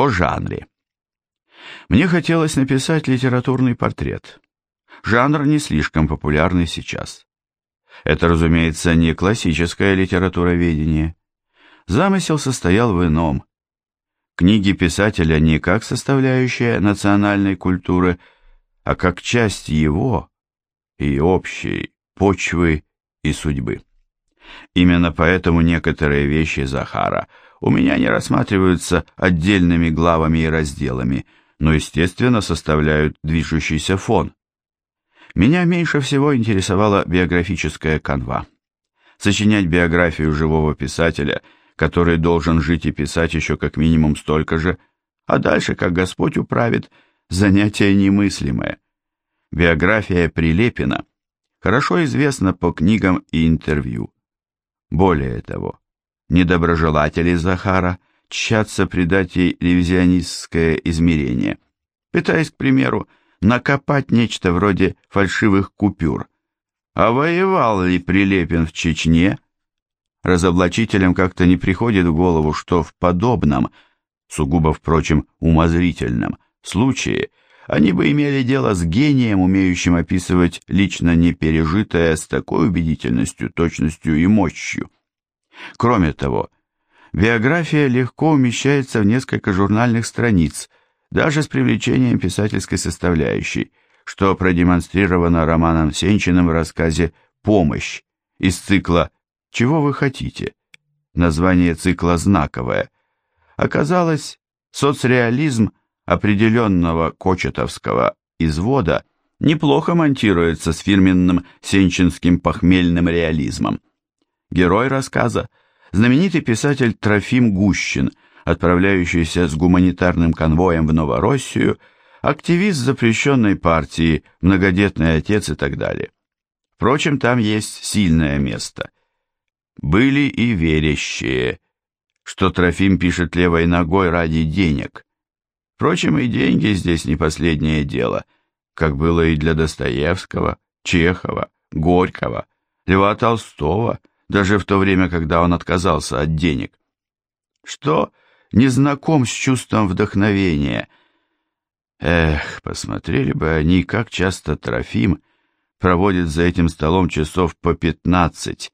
О жанре. Мне хотелось написать литературный портрет. Жанр не слишком популярный сейчас. Это, разумеется, не классическое литературоведение. Замысел состоял в ином. Книги писателя не как составляющая национальной культуры, а как часть его и общей почвы и судьбы. Именно поэтому некоторые вещи Захара у меня не рассматриваются отдельными главами и разделами, но, естественно, составляют движущийся фон. Меня меньше всего интересовала биографическая канва. Сочинять биографию живого писателя, который должен жить и писать еще как минимум столько же, а дальше, как Господь управит, занятие немыслимое. Биография Прилепина хорошо известна по книгам и интервью. Более того, недоброжелатели Захара тщатся придать ей ревизионистское измерение, пытаясь, к примеру, накопать нечто вроде фальшивых купюр. А воевал ли Прилепин в Чечне? Разоблачителям как-то не приходит в голову, что в подобном, сугубо, впрочем, умозрительном, случае они бы имели дело с гением, умеющим описывать лично непережитое с такой убедительностью, точностью и мощью. Кроме того, биография легко умещается в несколько журнальных страниц – даже с привлечением писательской составляющей, что продемонстрировано Романом Сенчиным в рассказе «Помощь» из цикла «Чего вы хотите?». Название цикла знаковое. Оказалось, соцреализм определенного кочетовского извода неплохо монтируется с фирменным сенчинским похмельным реализмом. Герой рассказа – знаменитый писатель Трофим Гущин – отправляющийся с гуманитарным конвоем в Новороссию, активист запрещенной партии, многодетный отец и так далее. Впрочем, там есть сильное место. Были и верящие, что Трофим пишет левой ногой ради денег. Впрочем, и деньги здесь не последнее дело, как было и для Достоевского, Чехова, Горького, Льва Толстого, даже в то время, когда он отказался от денег. Что не знаком с чувством вдохновения. Эх, посмотрели бы они, как часто Трофим проводит за этим столом часов по пятнадцать,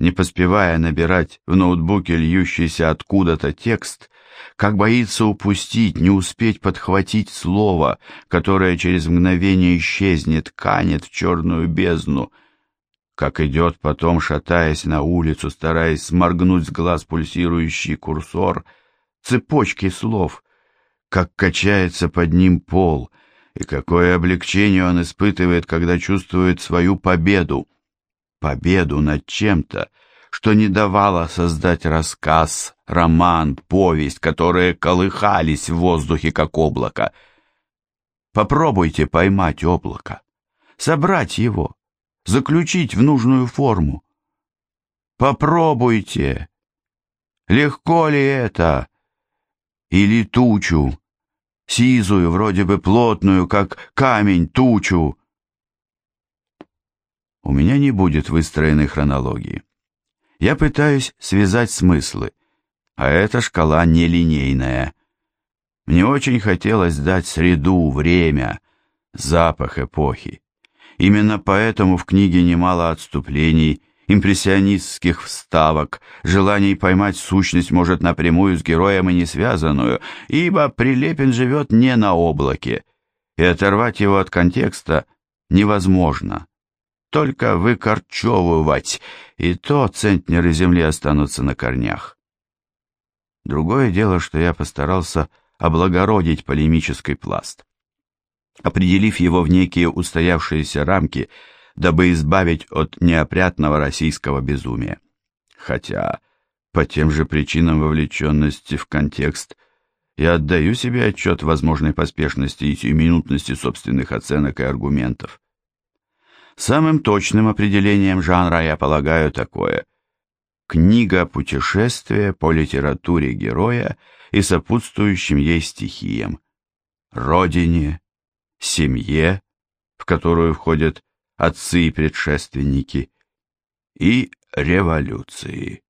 не поспевая набирать в ноутбуке льющийся откуда-то текст, как боится упустить, не успеть подхватить слово, которое через мгновение исчезнет, канет в черную бездну, как идет потом, шатаясь на улицу, стараясь сморгнуть с глаз пульсирующий курсор — цепочки слов, как качается под ним пол, и какое облегчение он испытывает, когда чувствует свою победу. Победу над чем-то, что не давало создать рассказ, роман, повесть, которые колыхались в воздухе, как облако. Попробуйте поймать облако, собрать его, заключить в нужную форму. Попробуйте. Легко ли это? или тучу, сизую, вроде бы плотную, как камень, тучу. У меня не будет выстроенной хронологии. Я пытаюсь связать смыслы, а эта шкала нелинейная. Мне очень хотелось дать среду, время, запах эпохи. Именно поэтому в книге немало отступлений импрессионистских вставок, желаний поймать сущность может напрямую с героем и не связанную, ибо Прилепин живет не на облаке, и оторвать его от контекста невозможно. Только выкорчевывать, и то центнеры земли останутся на корнях. Другое дело, что я постарался облагородить полемический пласт. Определив его в некие устоявшиеся рамки – дабы избавить от неопрятного российского безумия. Хотя, по тем же причинам вовлеченности в контекст, я отдаю себе отчет возможной поспешности и сиюминутности собственных оценок и аргументов. Самым точным определением жанра я полагаю такое. Книга путешествия по литературе героя и сопутствующим ей стихиям, родине, семье, в которую входят отцы и предшественники, и революции.